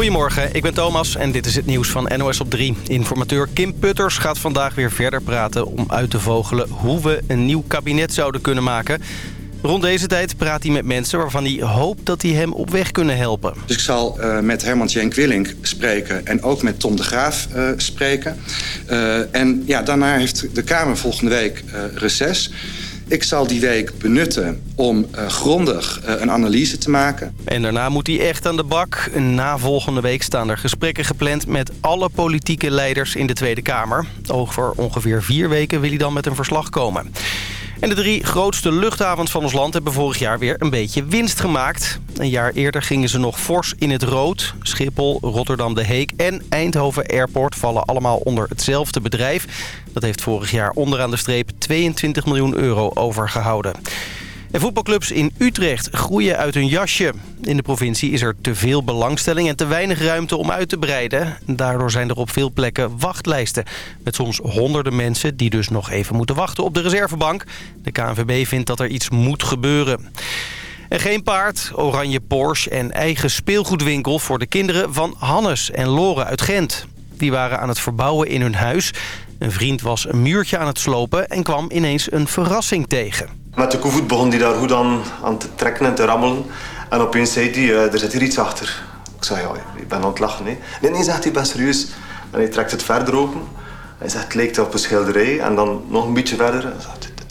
Goedemorgen, ik ben Thomas en dit is het nieuws van NOS op 3. Informateur Kim Putters gaat vandaag weer verder praten om uit te vogelen hoe we een nieuw kabinet zouden kunnen maken. Rond deze tijd praat hij met mensen waarvan hij hoopt dat die hem op weg kunnen helpen. Dus ik zal uh, met Herman Jenk Willink spreken en ook met Tom de Graaf uh, spreken. Uh, en ja, daarna heeft de Kamer volgende week reces. Ik zal die week benutten om uh, grondig uh, een analyse te maken. En daarna moet hij echt aan de bak. Na volgende week staan er gesprekken gepland met alle politieke leiders in de Tweede Kamer. Over ongeveer vier weken wil hij dan met een verslag komen. En de drie grootste luchthavens van ons land hebben vorig jaar weer een beetje winst gemaakt. Een jaar eerder gingen ze nog fors in het rood. Schiphol, Rotterdam de Heek en Eindhoven Airport vallen allemaal onder hetzelfde bedrijf. Dat heeft vorig jaar onderaan de streep 22 miljoen euro overgehouden. En voetbalclubs in Utrecht groeien uit hun jasje. In de provincie is er te veel belangstelling en te weinig ruimte om uit te breiden. Daardoor zijn er op veel plekken wachtlijsten. Met soms honderden mensen die dus nog even moeten wachten op de reservebank. De KNVB vindt dat er iets moet gebeuren. En geen paard, oranje Porsche en eigen speelgoedwinkel voor de kinderen van Hannes en Lore uit Gent. Die waren aan het verbouwen in hun huis. Een vriend was een muurtje aan het slopen en kwam ineens een verrassing tegen. Met de koevoet begon hij daar goed aan, aan te trekken en te rammelen. En opeens zei hij, uh, er zit hier iets achter. Ik zei, ja, ik ben aan het lachen. Hè. Nee, nee, zegt hij, ben serieus. En hij trekt het verder open. Hij zegt, het leek op een schilderij. En dan nog een beetje verder.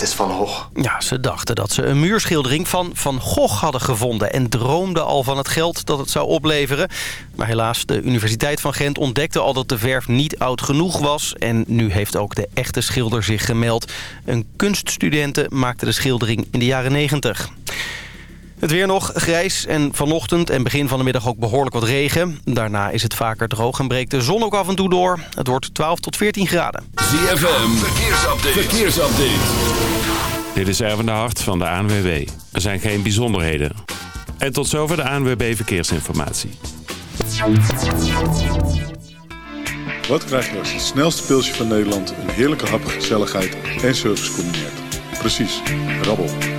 Is Van Gogh. Ja, ze dachten dat ze een muurschildering van Van Gogh hadden gevonden... en droomden al van het geld dat het zou opleveren. Maar helaas, de Universiteit van Gent ontdekte al dat de verf niet oud genoeg was... en nu heeft ook de echte schilder zich gemeld. Een kunststudente maakte de schildering in de jaren 90. Het weer nog grijs en vanochtend en begin van de middag ook behoorlijk wat regen. Daarna is het vaker droog en breekt de zon ook af en toe door. Het wordt 12 tot 14 graden. ZFM, verkeersupdate. verkeersupdate. Dit is Erwin de Hart van de ANWB. Er zijn geen bijzonderheden. En tot zover de ANWB Verkeersinformatie. Wat krijg je als het snelste pilsje van Nederland... een heerlijke hap, gezelligheid en service combineert? Precies, rabbel.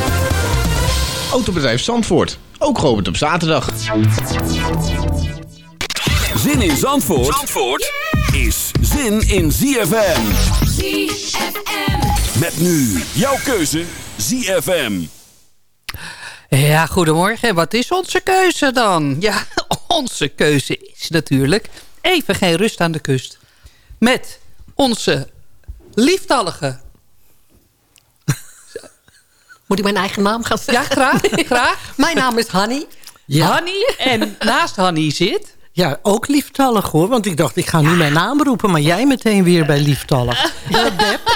Autobedrijf Zandvoort, ook geopend op zaterdag. Zin in Zandvoort, Zandvoort is zin in ZFM. ZFM. Met nu jouw keuze ZFM. Ja, goedemorgen. Wat is onze keuze dan? Ja, onze keuze is natuurlijk even geen rust aan de kust. Met onze lieftallige... Moet ik mijn eigen naam gaan zeggen? Ja, graag. graag. mijn naam is Hanny. Ja. Hanny. En naast Hanny zit... Ja, ook lieftallig hoor. Want ik dacht, ik ga nu mijn naam roepen. Maar jij meteen weer bij lieftallig. Uh, Beb.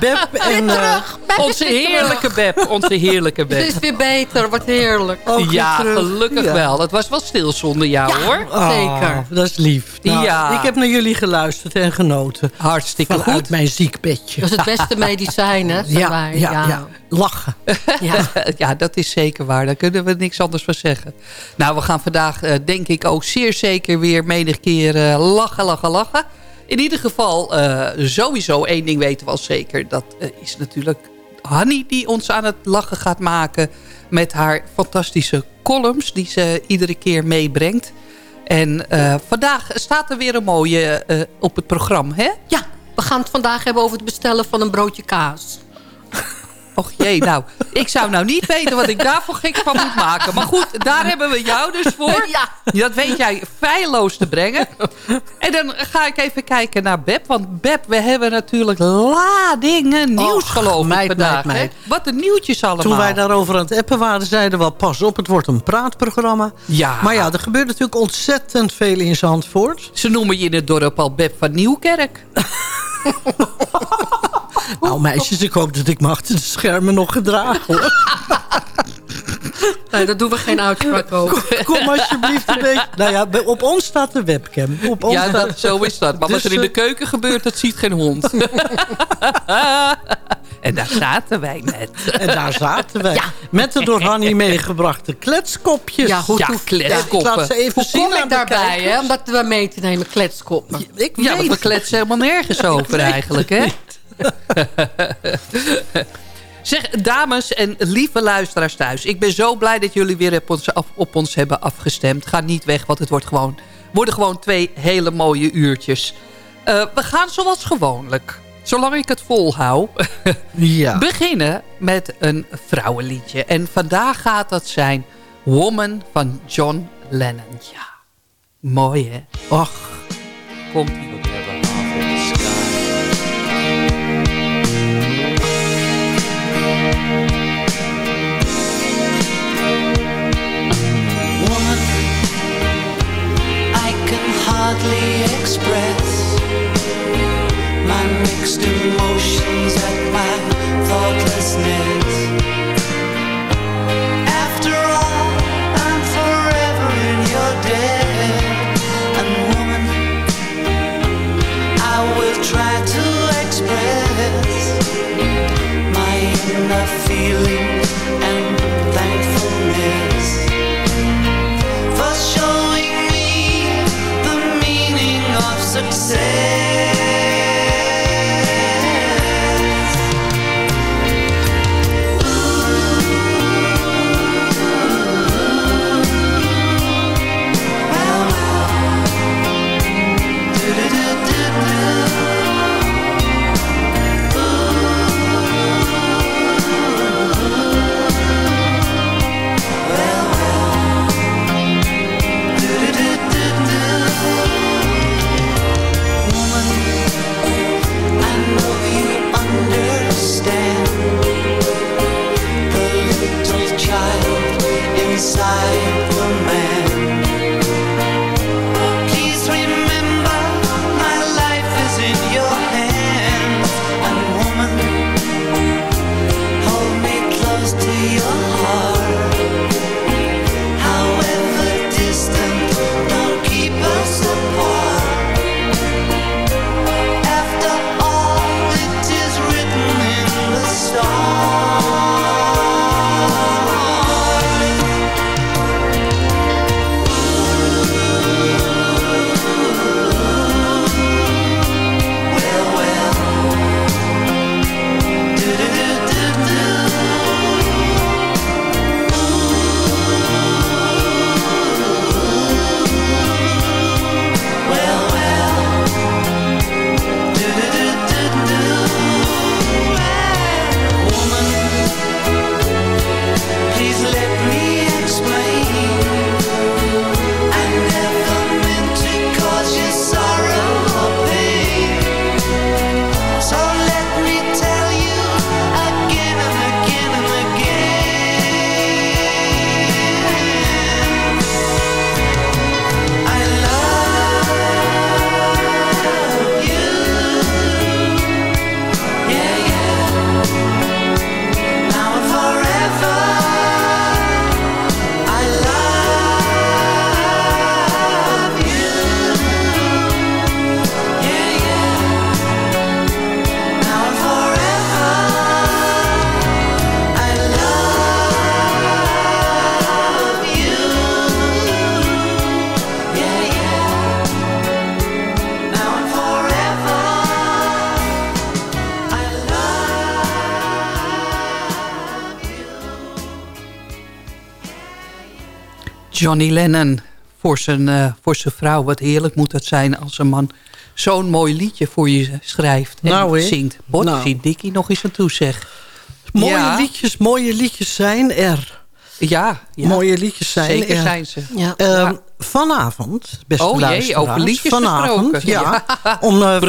Beb en... Uh, onze heerlijke Beb. Onze heerlijke Beb. Het is weer beter. Wat heerlijk. Ook ja, gelukkig ja. wel. Het was wel stil zonder jou ja, hoor. Oh, Zeker. Dat is lief. Nou, ja. Ik heb naar jullie geluisterd en genoten. Hartstikke Vanuit goed. mijn ziekbedje. Dat is het beste medicijn hè. Ja, wij. ja, ja, ja. Lachen. Ja. ja, dat is zeker waar. Daar kunnen we niks anders van zeggen. Nou, we gaan vandaag uh, denk ik ook zeer zeker weer menig keer uh, lachen, lachen, lachen. In ieder geval, uh, sowieso één ding weten we al zeker. Dat uh, is natuurlijk Hanny die ons aan het lachen gaat maken... met haar fantastische columns die ze iedere keer meebrengt. En vandaag staat er weer een mooie op het programma, hè? Ja, we gaan het vandaag hebben over het bestellen van een broodje kaas. Och jee, nou, ik zou nou niet weten wat ik daarvoor gek van moet maken. Maar goed, daar hebben we jou dus voor. Ja. Dat weet jij feilloos te brengen. En dan ga ik even kijken naar Beb. Want Beb, we hebben natuurlijk ladingen nieuws Och, geloof ik meid, vandaag. meid, hè? meid. Wat de nieuwtjes allemaal. Toen wij daarover aan het appen waren, zeiden we al... pas op, het wordt een praatprogramma. Ja. Maar ja, er gebeurt natuurlijk ontzettend veel in Zandvoort. Ze noemen je in het dorp al Beb van Nieuwkerk. Nou meisjes, ik hoop dat ik me achter de schermen nog gedragen hoor. Nee, daar doen we geen uitspraak over. Kom alsjeblieft een beetje... Nou ja, op ons staat de webcam. Op ons Ja, staat- dat, zo is dat. Maar wat Dus, er in de eh, keuken gebeurt, dat ziet geen hond. en daar zaten wij met. En daar zaten wij. Met de door Hanny meegebrachte kletskopjes. Ja, goed, Ja, hoe, kletskoppen. Ik laat ze even hoe zien kom ik daarbij, hè? Om dat we mee te nemen, kletskoppen. Ik Ja, want weet we kletsen helemaal nergens over eigenlijk, hè? Zeg, dames en lieve luisteraars thuis. Ik ben zo blij dat jullie weer op ons, af- op ons hebben afgestemd. Ga niet weg, want het wordt gewoon, worden gewoon twee hele mooie uurtjes. Eh, we gaan zoals gewoonlijk, zolang ik het volhoud... Ja. beginnen met een vrouwenliedje. En vandaag gaat dat zijn Woman van John Lennon. Ja, mooi hè? Och, komt ie. woman hardly express my mixed emotions at my thoughtlessness. você. Johnny Lennon voor zijn, eh, voor zijn vrouw. Wat heerlijk moet het zijn als een man zo'n mooi liedje voor je schrijft en Nou, zingt. Botsie Nou. Dikkie nog eens aan toe zeg. Mooie, Ja. liedjes, mooie liedjes zijn er. Ja, ja. Mooie liedjes zijn zeker er. zijn ze. Ja. Ehm, Vanavond, beste Oh jee, over liedjes vanavond, gesproken. ja. Om, eh,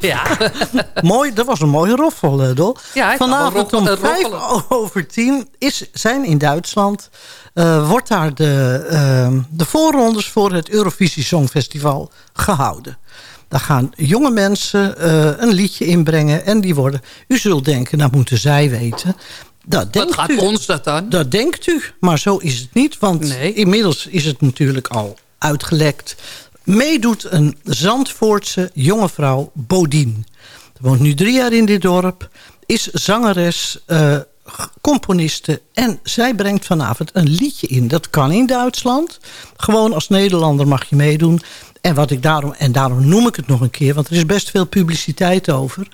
Ja. mooi, dat was een mooie roffel, eh, Dol. Ja, Vanavond om vijf roffelen. over tien is, zijn in Duitsland... eh, wordt daar de, ehm, de voorrondes voor het Eurovisie Songfestival gehouden. Daar gaan jonge mensen eh, een liedje inbrengen en die worden... U zult denken, nou moeten zij weten... Dat Wat gaat u. ons dat dan? Dat denkt u, maar zo is het niet. Want Nee. inmiddels is het natuurlijk al uitgelekt. Meedoet een Zandvoortse jonge vrouw, Bodien. Ze woont nu drie jaar in dit dorp. Is zangeres, eh, componiste. En zij brengt vanavond een liedje in. Dat kan in Duitsland. Gewoon als Nederlander mag je meedoen. En, wat ik daarom, en daarom noem ik het nog een keer. Want er is best veel publiciteit over.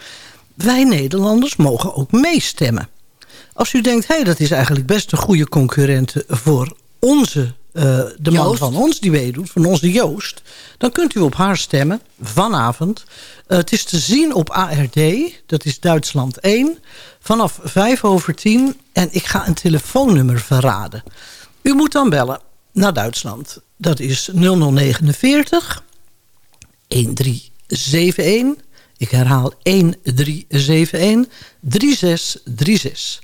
Wij Nederlanders mogen ook meestemmen. Als u denkt, hé, dat is eigenlijk best een goede concurrent voor onze, eh, de man Joost. van ons die meedoet, van onze Joost. Dan kunt u op haar stemmen vanavond. Eh, het is te zien op ARD, dat is Duitsland 1, vanaf 5 over 10. En ik ga een telefoonnummer verraden. U moet dan bellen naar Duitsland. Dat is 0049 1371. Ik herhaal 1371 3636.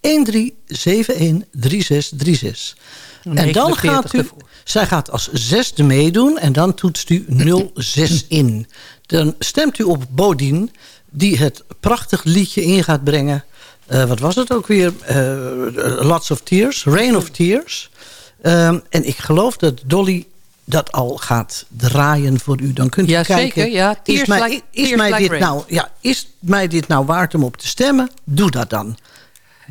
1371 3636. En dan 49 gaat u, ervoor. zij gaat als zesde meedoen en dan toetst u 06 in. Dan stemt u op Bodien, die het prachtig liedje in gaat brengen. Eh, wat was het ook weer? Eh, Lots of Tears, Rain of Tears. Ehm, en ik geloof dat Dolly dat al gaat draaien voor u. Dan kunt u Ja, kijken. zeker, ja. is mij, like- is, mij like dit rain. nou, ja, is mij dit nou waard om op te stemmen? Doe dat dan.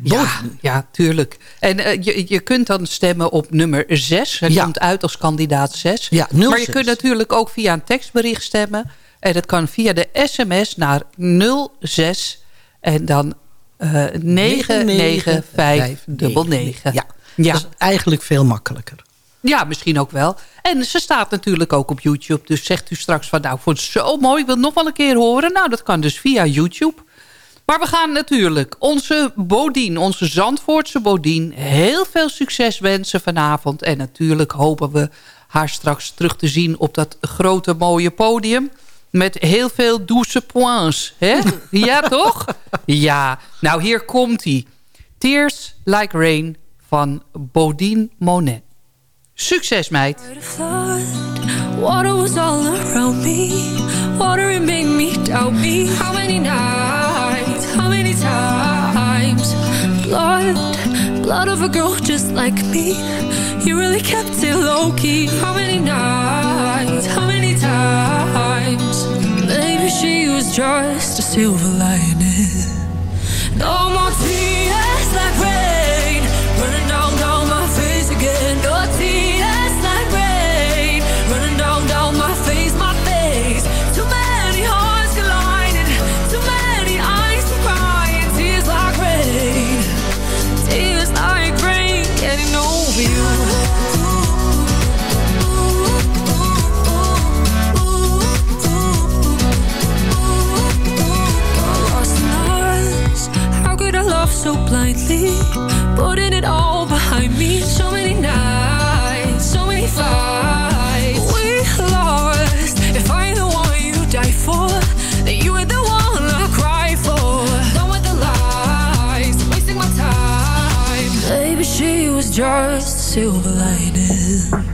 Ja, ja, tuurlijk. En eh, je, je kunt dan stemmen op nummer 6. Hij Ja. komt uit als kandidaat 6. Ja, maar 06. je kunt natuurlijk ook via een tekstbericht stemmen. En dat kan via de sms naar 06 en dan eh 99599. Ja, Ja. dat is eigenlijk veel makkelijker. Ja, misschien ook wel. En ze staat natuurlijk ook op YouTube. Dus zegt u straks van, nou, ik vond het zo mooi. Ik wil het nog wel een keer horen. Nou, dat kan dus via YouTube. Maar we gaan natuurlijk onze Bodien, onze Zandvoortse Bodien... heel veel succes wensen vanavond. En natuurlijk hopen we haar straks terug te zien... op dat grote mooie podium. Met heel veel douce points. Hè? Ja, toch? Ja. Nou, hier komt-ie. Tears Like Rain van Bodine Monet. Succes, meid. Water was all around me. Water it made me doubt me. How many nights? How many times? Blood, blood of a girl just like me. You really kept it low key. How many nights? How she was just a silver lining. No more tears silver lining.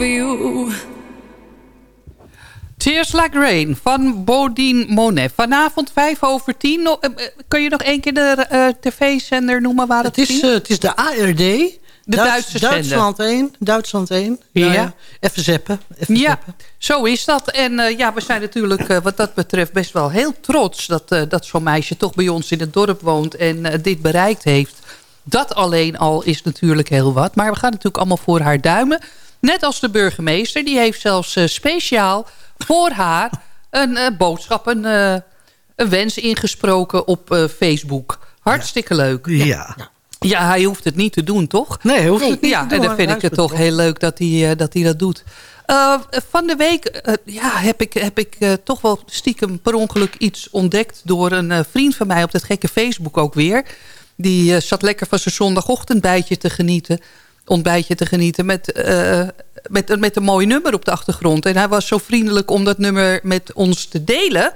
For you. Tears Like Rain van Bodine Monet. Vanavond vijf over tien. No- eh, eh, Kun je nog één keer de eh, tv-zender noemen waar het, Het is, het is de ARD. De Duits- Duitse zender. Duitsland 1. Duitsland 1. Ja. Even zeppen. Even Ja, zeppen. zo is dat. En eh, ja, we zijn natuurlijk eh, wat dat betreft best wel heel trots... dat, eh, dat zo'n meisje toch bij ons in het dorp woont en eh, dit bereikt heeft. Dat alleen al is natuurlijk heel wat. Maar we gaan natuurlijk allemaal voor haar duimen. Net als de burgemeester. Die heeft zelfs eh, speciaal voor haar een eh, boodschap, een, eh, een wens ingesproken op eh, Facebook. Hartstikke leuk. Ja. Ja, hij hoeft het niet te doen, toch? Nee, hij hoeft het niet ja, te doen. en dan vind ik het toch heel leuk dat hij, eh, dat, hij dat doet. Eh, van de week ja, heb ik, heb ik eh, toch wel stiekem per ongeluk iets ontdekt... door een eh, vriend van mij op dat gekke Facebook ook weer. Die zat lekker van zijn zondagochtendbijtje te genieten. Ontbijtje te genieten met, eh, met, met een mooi nummer op de achtergrond. En hij was zo vriendelijk om dat nummer met ons te delen...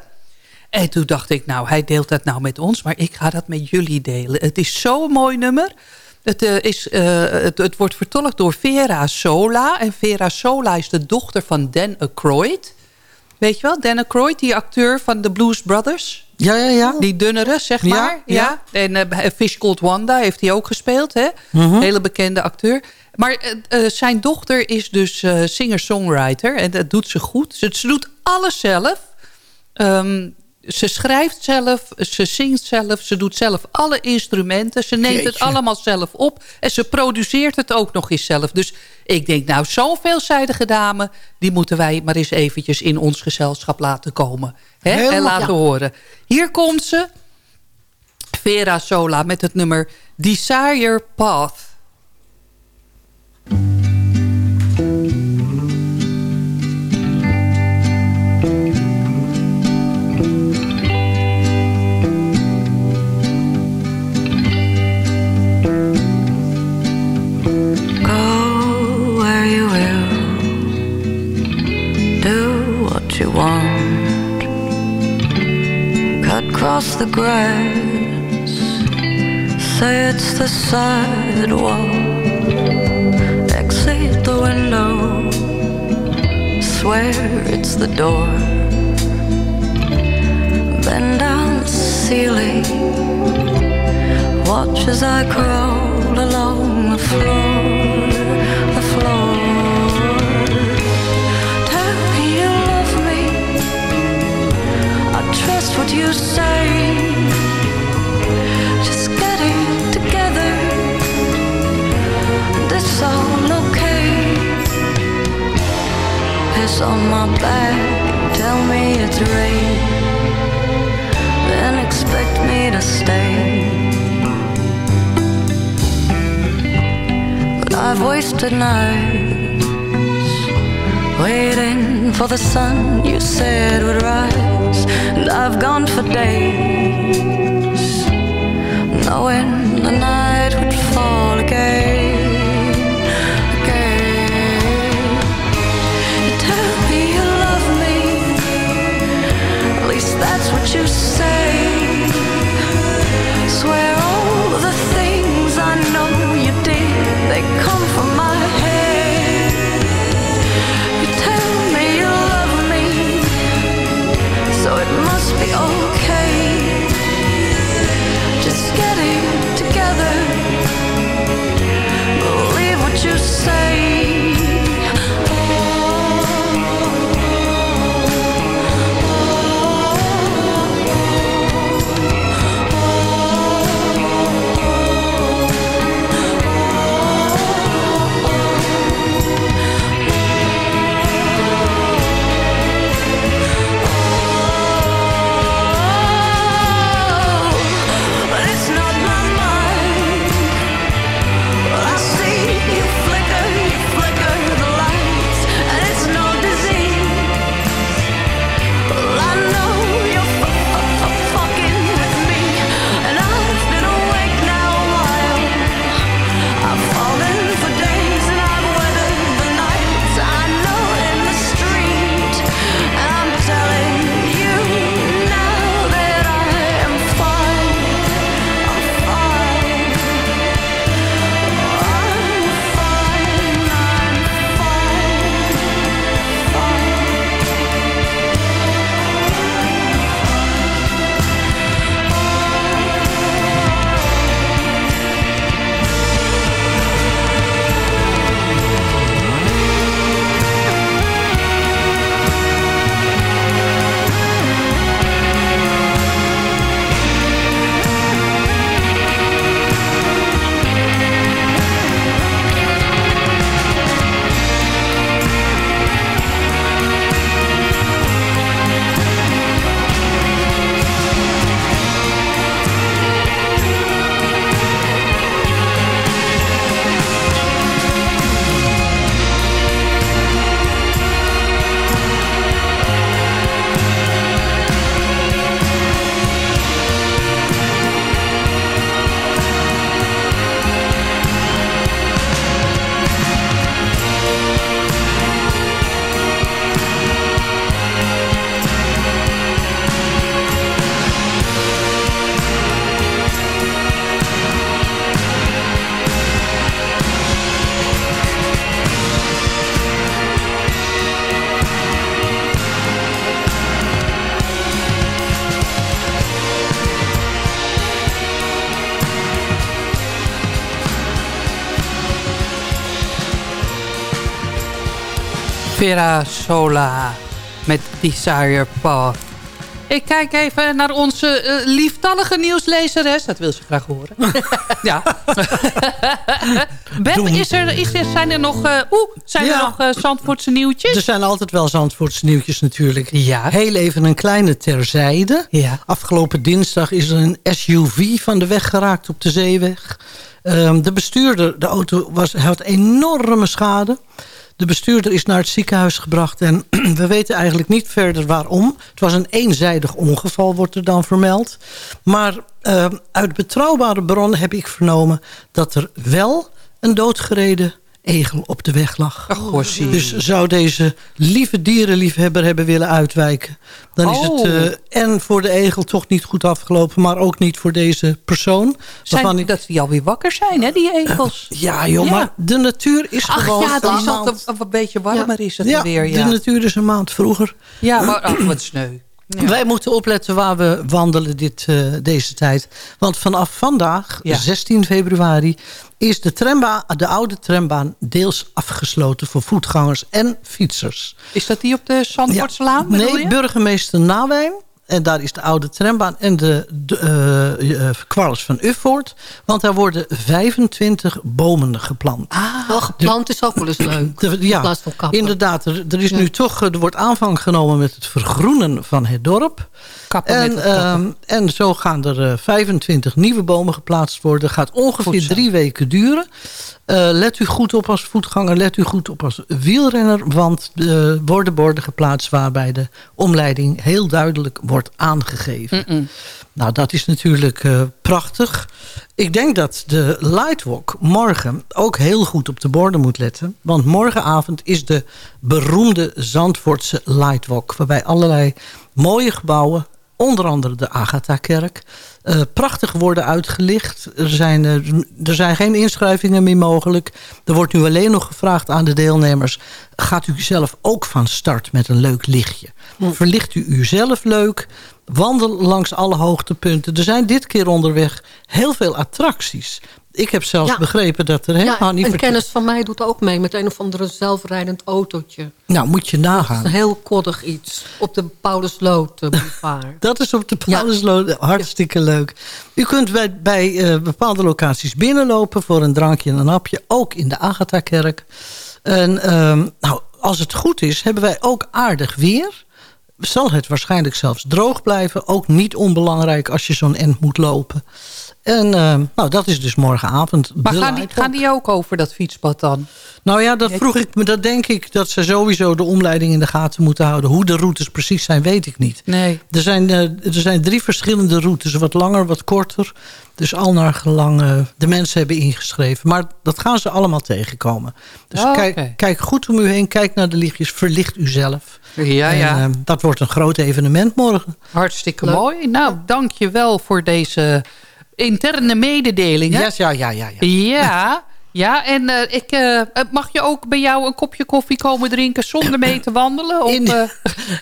En toen dacht ik, nou, hij deelt dat nou met ons, maar ik ga dat met jullie delen. Het is zo'n mooi nummer. Het, eh, is, eh, het, het wordt vertolkt door Vera Sola. En Vera Sola is de dochter van Dan Aykroyd. Weet je wel, Dan Aykroyd, die acteur van de Blues Brothers. Ja, ja, ja. Die dunnere, zeg Ja, maar. Ja, ja. En eh, Fish Called Wanda heeft hij ook gespeeld. Hè? Mhm. Hele bekende acteur. Maar eh, eh, zijn dochter is dus singer-songwriter. En dat doet ze goed. Ze, ze doet alles zelf. Ehm, ze schrijft zelf, ze zingt zelf, ze doet zelf alle instrumenten. Ze neemt het allemaal zelf op. En ze produceert het ook nog eens zelf. Dus ik denk, nou, zo'n veelzijdige dame... die moeten wij maar eens eventjes in ons gezelschap laten komen. Hè? En laten ja. horen. Hier komt ze, Vera Sola, met het nummer Desire Path. Across the grass, say it's the sidewalk. Exit the window, swear it's the door. Bend down the ceiling, watch as I crawl along the floor. You say. Just getting together. This all okay? Piss on my back. Tell me it's rain. Then expect me to stay. But I've wasted nights waiting for the sun you said would rise days, and I've gone for days, knowing the night would fall again. That's what you say. Vera Sola met Desire Path. Ik kijk even naar onze eh, lieftallige nieuwslezeres. Dat wil ze graag horen. ja. Beb, is er, is er, zijn er nog, eh, oeh, zijn er nog eh, Zandvoortse nieuwtjes? Er zijn altijd wel Zandvoortse nieuwtjes natuurlijk. Ja. Heel even een kleine terzijde. Ja. Afgelopen dinsdag is er een SUV van de weg geraakt op de zeeweg. Ehm, de bestuurder, de auto was, had enorme schade. De bestuurder is naar het ziekenhuis gebracht en we weten eigenlijk niet verder waarom. Het was een eenzijdig ongeval, wordt er dan vermeld. Maar ehm, uit betrouwbare bronnen heb ik vernomen dat er wel een doodgereden egel op de weg lag. Gossie. Dus zou deze lieve dierenliefhebber hebben willen uitwijken... dan is Oh. het eh, en voor de egel toch niet goed afgelopen... maar ook niet voor deze persoon. zijn, ik- dat die alweer wakker zijn, hè, die egels. ja, joh, Ja. maar de natuur is Ach gewoon... ja, is het een, een beetje warmer is het ja, weer. de Ja, natuur is een maand vroeger. ja maar ach, wat sneu. Ja. Wij moeten opletten waar we wandelen dit, eh, deze tijd. Want vanaf vandaag, Ja. 16 februari... is de, trambaan, de oude trambaan deels afgesloten voor voetgangers en fietsers. Is dat die op de Zandvoortslaan, bedoel Nee, burgemeester Nawijn. En daar is de oude trambaan en de, de eh, eh, kwarles van Ufvoort. Want daar worden 25 bomen geplant. Ah, Wel geplant is ook wel eens leuk. De- in ja, plaats van kappen. inderdaad. Er, er is Ja. nu toch, eh, er wordt aanvang genomen met het vergroenen van het dorp. Kappen En, met ehm, en zo gaan er eh, 25 nieuwe bomen geplaatst worden. gaat ongeveer drie weken duren. Let u goed op als voetganger, let u goed op als wielrenner. Want er worden borden geplaatst waarbij de omleiding heel duidelijk wordt aangegeven. Mm-mm. Nou, dat is natuurlijk eh, prachtig. Ik denk dat de Lightwalk morgen ook heel goed op de borden moet letten. Want morgenavond is de beroemde Zandvoortse Lightwalk. Waarbij allerlei mooie gebouwen, onder andere de Agatha-kerk... eh, prachtig worden uitgelicht. Er zijn, eh, er zijn geen inschrijvingen meer mogelijk. Er wordt nu alleen nog gevraagd aan de deelnemers... gaat u zelf ook van start met een leuk lichtje? Verlicht u uzelf leuk? Wandel langs alle hoogtepunten. Er zijn dit keer onderweg heel veel attracties. Ik heb zelfs Ja. begrepen dat er... Hè, Ja, Hannie, een kennis van mij doet ook mee met een of andere zelfrijdend autootje. Nou, moet je Dat nagaan. is een heel koddig iets. Op de Paulusloot eh. Dat is op de Paulusloot hartstikke leuk. U kunt bij, bij eh, bepaalde locaties binnenlopen voor een drankje en een hapje. Ook in de Agatha-kerk. En ehm, nou, als het goed is, hebben wij ook aardig weer. Zal het waarschijnlijk zelfs droog blijven. Ook niet onbelangrijk als je zo'n end moet lopen. En ehm, nou, dat is dus morgenavond. Maar gaan die, gaan die ook over dat fietspad dan? Nou ja, dat vroeg ik me. Dat denk ik dat ze sowieso de omleiding in de gaten moeten houden. Hoe de routes precies zijn, weet ik niet. Nee. Er zijn, eh, er zijn drie verschillende routes. Wat langer, wat korter. Dus al naar gelang eh, de mensen hebben ingeschreven. Maar dat gaan ze allemaal tegenkomen. Dus Oh, kijk, kijk goed om u heen. Kijk naar de lichtjes. Verlicht u zelf. Ja, En, ja. eh, dat wordt een groot evenement morgen. Hartstikke Leuk. mooi. Nou, dank je wel voor deze interne mededelingen. Ja, ja, ja, ja. ja. Ja, ja en eh, ik, eh, eh, mag je ook bij jou een kopje koffie komen drinken zonder mee te wandelen? Of, In- eh,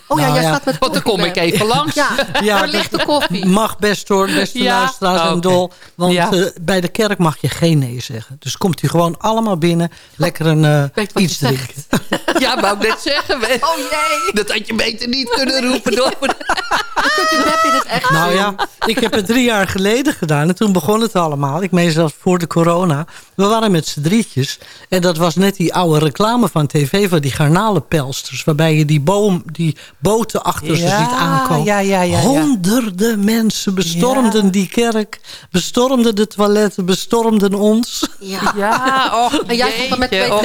Oh ja, Nou jij ja. staat met want dan kom ik even langs. Ja, Ja, koffie. Mag best hoor, beste Ja? luisteraars Oh, en oké. dol. Want Ja. eh, bij de kerk mag je geen nee zeggen. Dus komt u gewoon allemaal binnen. Lekker een, eh, iets drinken. Ja, wou ik net zeggen. we- Oh jee. Dat had je beter niet kunnen roepen. Door. Kunt u in het echt Nou ja, ik heb het drie jaar geleden gedaan. En toen begon het allemaal. Ik meen zelfs voor de corona. We waren met z'n drietjes. En dat was net die oude reclame van tv van die garnalenpelsters. Waarbij je die, boom, die boten achter ze Ja, ziet aankomen. ja, ja, ja, ja. Honderden mensen bestormden Ja. die kerk. Bestormden de toiletten. Bestormden ons. Ja. Ja, oh, En jij met twee oh.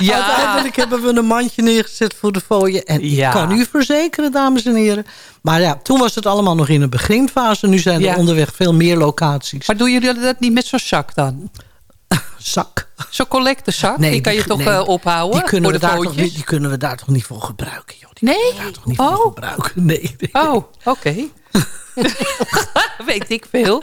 Ja, Uiteindelijk hebben we een mandje neergezet voor de fooien. En Ja. ik kan u verzekeren, dames en heren. Maar ja, toen was het allemaal nog in een beginfase. Nu zijn er Ja. onderweg veel meer locaties. maar doen jullie dat niet met zo'n zak dan? Zak. Zo'n collectezak? die kan je toch nee, eh, ophouden Die kunnen, voor we de daar toch fotootjes? niet, die kunnen we daar toch niet voor gebruiken, joh. Die Nee? kunnen we daar toch niet voor Oh. gebruiken? Nee. nee. Oh, oké. Weet ik veel.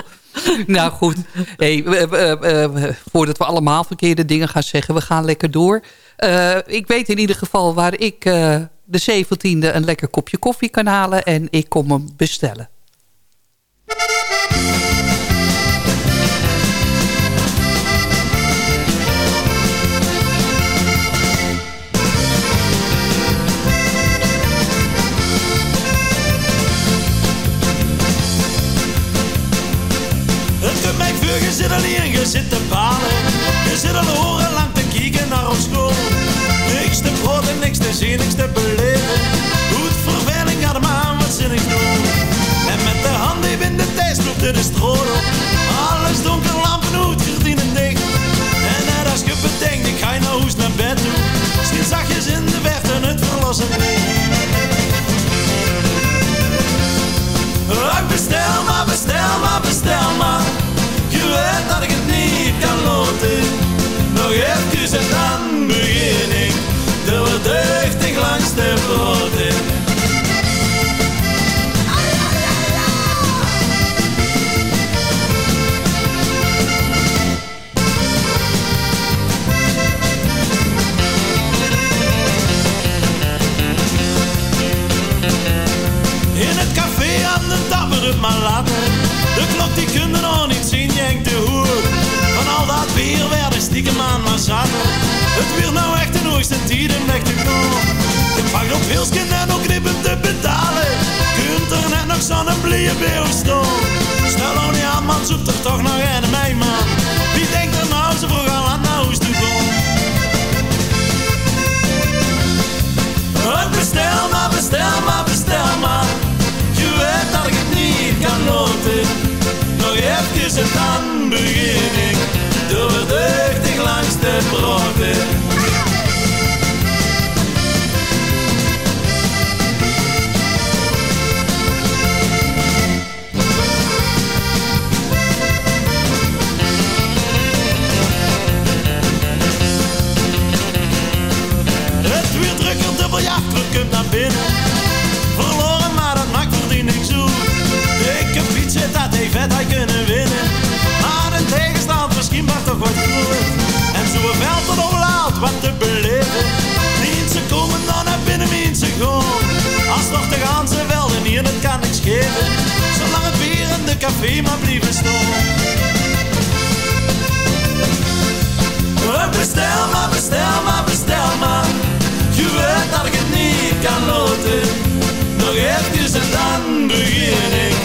Nou goed, hey, we- we- we- we- voordat we allemaal verkeerde dingen gaan zeggen... we gaan lekker door. Eh, ik weet in ieder geval waar ik eh, de 17e een lekker kopje koffie kan halen... en ik kom hem bestellen. Je zit alleen, je zit te balen. Je zit al horen lang te kijken naar ons school. Niks te broden, niks te zien, niks te beleven. Goed verveling gaat hem aan, wat zinnig doen. En met de hand in de tijd loopt de stroom op. Alles donker, lampen, hoed, gordijnen dicht. En net als je bedenkt, ik ga je nou hoes naar bed toe. Misschien zachtjes in de verte het verlossen Ik bestel maar, bestel maar, bestel maar. Verdeugdig langs de broden. In het café aan de tapper het maar laten. De klok die kunde nog niet zien, jengt de hoer. Van al dat bier werden stiekem aan maar zaten. Het weer nou echt de hoogste om weg te. Pakt op wilsken en ook knippen te betalen. Kunt er net nog zo'n blije beeuw staan. Stel nou niet aan, man, zoekt er toch nog een mij, man. Wie denkt er nou zo vroeg al aan naar huis toe komen? Bestel maar, bestel maar, bestel maar. Je weet dat ik het niet kan loten. Nog even en dan begin ik. Door verdeugdig langs de broden. Dat kan niks geven. Zolang het bier in de café maar blijven staan. Bestel maar, bestel maar, bestel maar. Je weet dat ik het niet kan loten. Nog even en dan begin ik.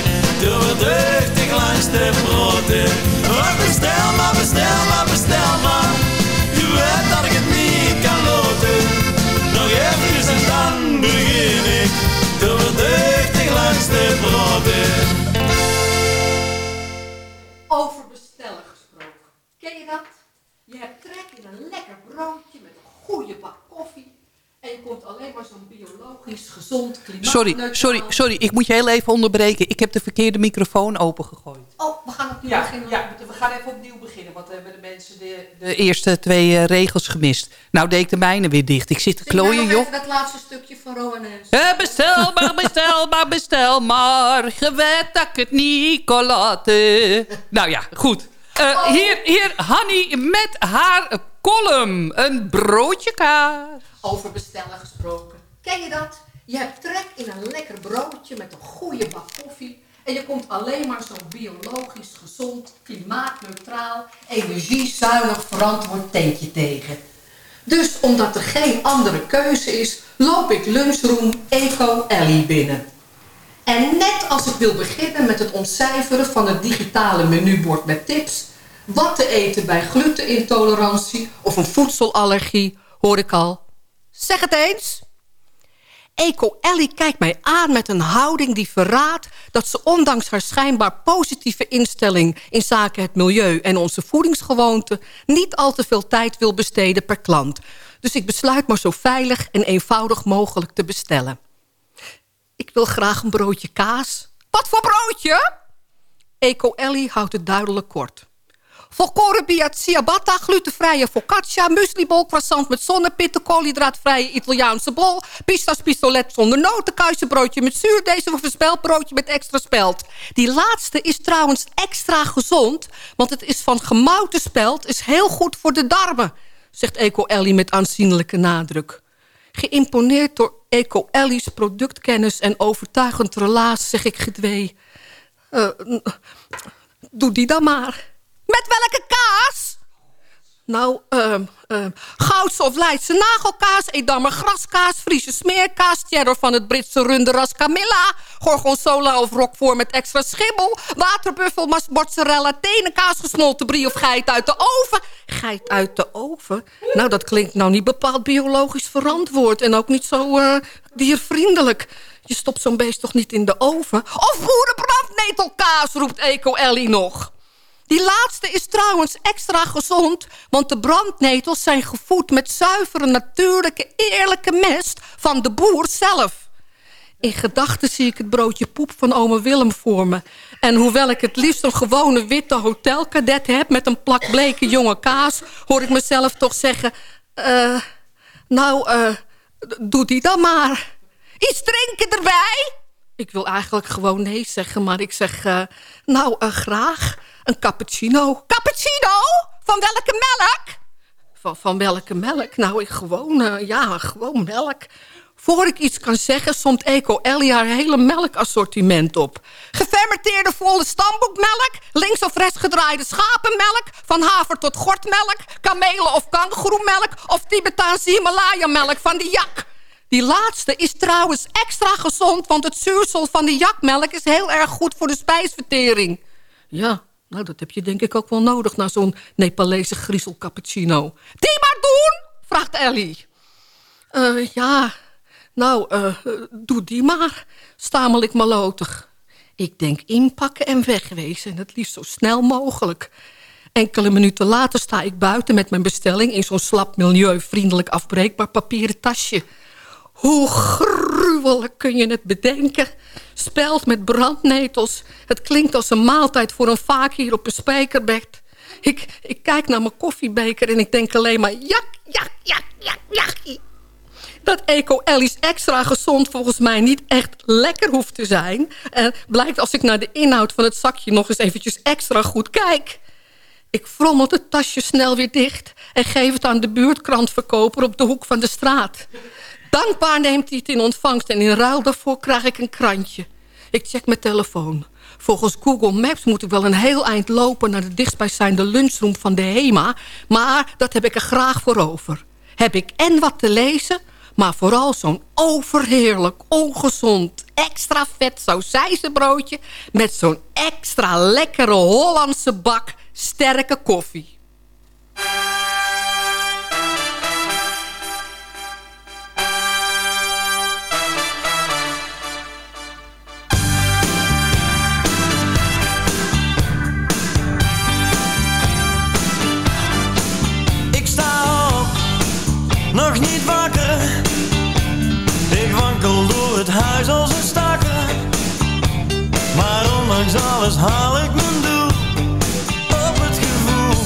Door verdeugdig langs de broden. Oh, bestel maar, bestel maar, bestel maar. Broden. Over bestellen gesproken. Ken je dat? Je hebt trek in een lekker broodje met een goede bak koffie. En je komt alleen maar zo'n biologisch, gezond, klimaat. Sorry, sorry, sorry. Ik moet je heel even onderbreken. Ik heb de verkeerde microfoon opengegooid. Oh, we gaan opnieuw Ja, beginnen. ja, we gaan even opnieuw beginnen. Want hebben de mensen de, de eerste twee eh, regels gemist. Nou deed ik de mijne weer dicht. Ik zit te mij klooien, joh. even dat laatste stukje van Rowan. Eh, bestel maar, bestel maar, bestel maar. Je weet dat ik het niet kon laten. Nou ja, goed. Eh, hier, hier, Hanny met haar column. Een broodje kaas. Over bestellen gesproken. Ken je dat? Je hebt trek in een lekker broodje met een goede bak koffie. En je komt alleen maar zo'n biologisch gezond, klimaatneutraal, energiezuinig verantwoord tentje tegen. Dus omdat er geen andere keuze is, loop ik lunchroom Eco Ellie binnen. En net als ik wil beginnen met het ontcijferen van het digitale menubord met tips... wat te eten bij glutenintolerantie of een voedselallergie, hoor ik al... Zeg het eens! Eco Ellie kijkt mij aan met een houding die verraadt... dat ze ondanks haar schijnbaar positieve instelling... in zaken het milieu en onze voedingsgewoonten... niet al te veel tijd wil besteden per klant. Dus ik besluit maar zo veilig en eenvoudig mogelijk te bestellen. Ik wil graag een broodje kaas. Wat voor broodje? Eco Ellie houdt het duidelijk kort. Volkoren ciabatta, glutenvrije focaccia, muslibol, croissant met zonnepitten, koolhydraatvrije Italiaanse bol, pista's pistolet zonder noten, kuisenbroodje met zuurdezen of een met extra speld. Die laatste is trouwens extra gezond, want het is van gemouten speld, is heel goed voor de darmen, zegt Eco Ellie met aanzienlijke nadruk. Geïmponeerd door Eco Ellie's productkennis en overtuigend relaas, zeg ik gedwee. Eh, doe die dan maar. Met welke kaas? Nou, ehm ehm Goudse of Leidse nagelkaas, Edammer graskaas, Friese smeerkaas, cheddar van het Britse runderras Camilla, gorgonzola of roquefort met extra schimmel, waterbuffel, mozzarella, tenenkaas, gesmolten brie of geit uit de oven. Geit uit de oven? Nou, dat klinkt nou niet bepaald biologisch verantwoord en ook niet zo eh, diervriendelijk. Je stopt zo'n beest toch niet in de oven? Of boerenbrandnetelkaas, roept Eco Ellie nog. Die laatste is trouwens extra gezond... want de brandnetels zijn gevoed met zuivere, natuurlijke, eerlijke mest... van de boer zelf. In gedachten zie ik het broodje poep van ome Willem voor me. En hoewel ik het liefst een gewone witte hotelkadet heb... met een plak bleke jonge kaas... hoor ik mezelf toch zeggen... eh, nou, d- doe die dan maar. Iets drinken erbij? Ik wil eigenlijk gewoon nee zeggen, maar ik zeg... eh, nou, graag een cappuccino. Cappuccino? Van welke melk? Van, van welke melk? Nou, ik gewoon, eh, ja, gewoon melk. Voor ik iets kan zeggen, somt Eco Ellie haar hele melkassortiment op. Gefermenteerde volle stamboekmelk, links of rechts gedraaide schapenmelk, van haver tot gortmelk, kamelen of kangoeroemelk of Tibetaanse Himalaya-melk van de jak. Die laatste is trouwens extra gezond, want het zuursel van de jakmelk is heel erg goed voor de spijsvertering. Ja, nou dat heb je denk ik ook wel nodig na zo'n Nepalese griezel cappuccino. Die maar doen, vraagt Ellie. Eh, ja, nou, eh, doe die maar, stamel ik malotig. Ik denk inpakken en wegwezen en het liefst zo snel mogelijk. Enkele minuten later sta ik buiten met mijn bestelling... in zo'n slap milieuvriendelijk afbreekbaar papieren tasje. Hoe kun je het bedenken? Speld met brandnetels. Het klinkt als een maaltijd voor een vaak hier op een spijkerbed. Ik, ik kijk naar mijn koffiebeker en ik denk alleen maar... Jak, jak, jak, jak, jak. Dat Eco Ellie's extra gezond volgens mij niet echt lekker hoeft te zijn. Blijkt als ik naar de inhoud van het zakje nog eens eventjes extra goed kijk. Ik frommel het tasje snel weer dicht... en geef het aan de buurtkrantverkoper op de hoek van de straat. Dankbaar neemt hij het in ontvangst... en in ruil daarvoor krijg ik een krantje. Ik check mijn telefoon. Volgens Google Maps moet ik wel een heel eind lopen... naar de dichtstbijzijnde lunchroom van de HEMA... maar dat heb ik er graag voor over. Heb ik en wat te lezen... maar vooral zo'n overheerlijk, ongezond... extra vet sausijzenbroodje... met zo'n extra lekkere Hollandse bak sterke koffie. Ondanks alles haal ik mijn doel op het gevoel.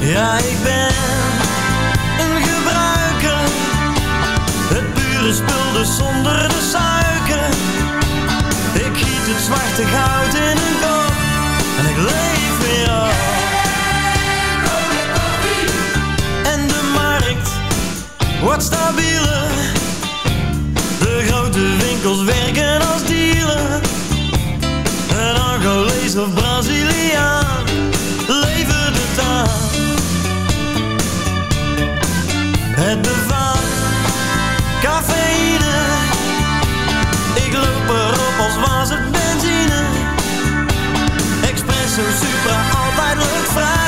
Ja, ik ben een gebruiker. Het pure spul dus zonder de suiker. Ik giet het zwarte goud in een kop en ik leef weer op. En de markt wordt stabieler. Winkels werken als dealer. Een Angolees of Braziliaan levert het aan. Het bevat cafeïne. Ik loop erop als was het benzine. Espresso super, altijd luchtvrij. Dus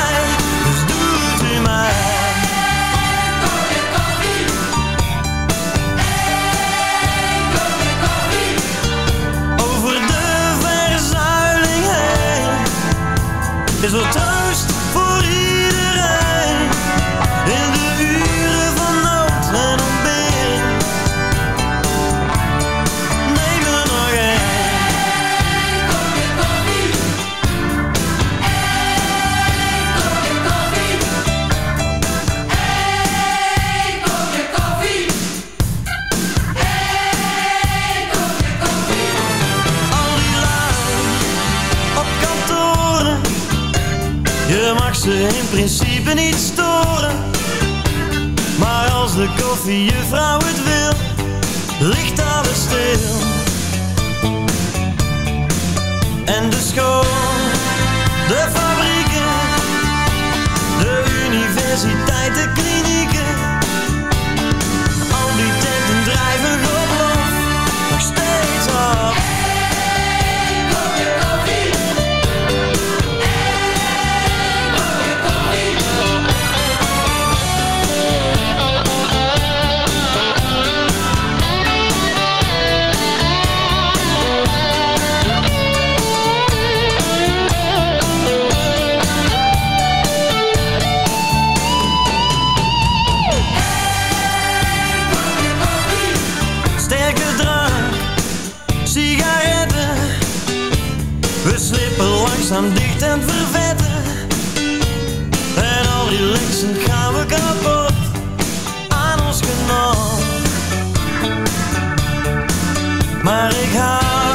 Maar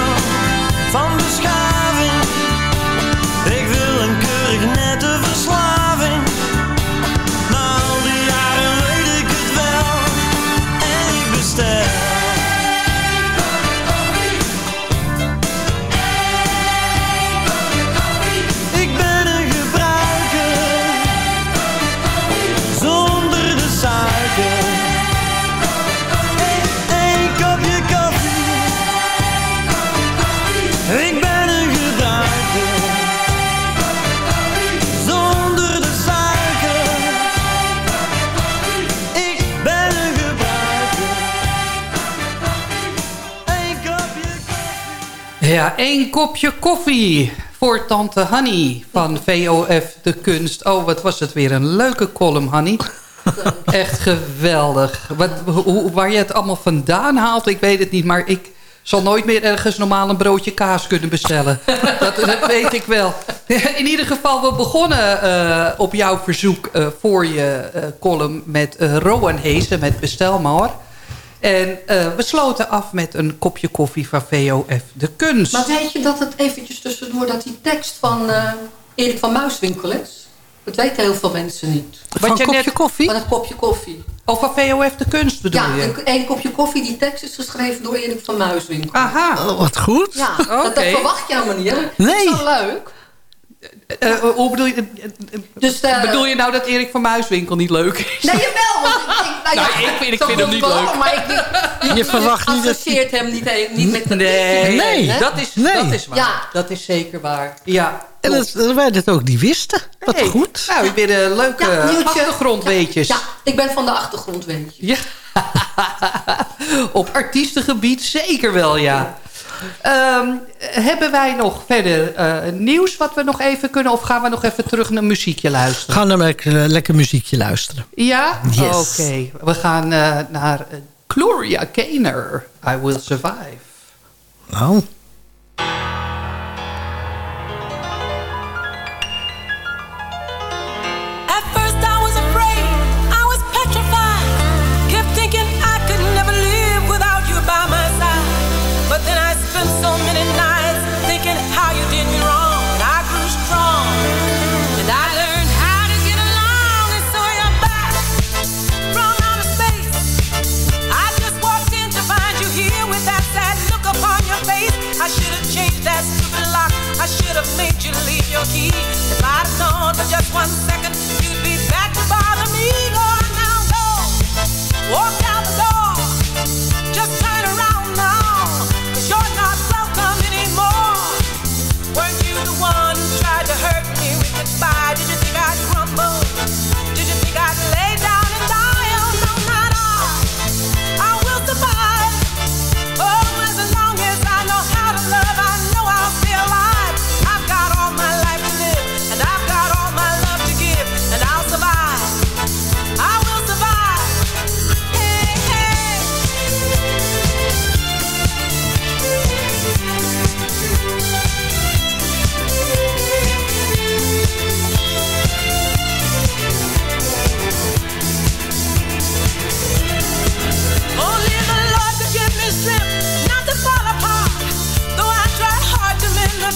Ja, één kopje koffie voor tante Hanny van VOF De Kunst. Oh, wat was het weer een leuke column, Hanny. Echt geweldig. Wat, hoe, waar je het allemaal vandaan haalt, ik weet het niet. Maar ik zal nooit meer ergens normaal een broodje kaas kunnen bestellen. dat, dat weet ik wel. In ieder geval, we begonnen eh, op jouw verzoek eh, voor je eh, column met Rowan Heesen met Bestel maar. En eh, we sloten af met een kopje koffie van VOF De Kunst. Maar weet je dat het eventjes tussendoor dat die tekst van eh, Erik van Muiswinkel is? Dat weten heel veel mensen niet. Van Wat je kopje net- koffie? Van het kopje koffie. Of van VOF De Kunst bedoel ja, je? een, een kopje koffie. Die tekst is geschreven door Erik van Muiswinkel. Aha. Oh, wat goed. Ja, dat, dat verwacht je helemaal niet. Hè? Nee. Dat is zo leuk. Eh, eh, hoe bedoel je, Dus, eh, bedoel je nou dat Erik van Muiswinkel niet leuk is? Nee, jawel. Want ik, denk, nou, Nou, ja, ik vind- ik vind hem niet wel, leuk. Maar ik, Je verwacht niet dat- associeert hem niet, niet met de Nee, Nee. dat, is, Nee. dat is waar. Ja. Dat is zeker waar. Ja. En dat, dat wij dat ook niet wisten. Wat Hey, goed. Nou, weer een leuke Ja, achtergrondweetjes. Ja, ik ben van de achtergrond, weet je. Ja. Op artiestengebied zeker wel, ja. Ehm, hebben wij nog verder eh, nieuws wat we nog even kunnen... of gaan we nog even terug naar muziekje luisteren? Gaan dan lekker, eh, lekker muziekje luisteren. Ja? Yes. Oké. We gaan eh, naar Gloria Gaynor. I Will Survive. Nou, Walk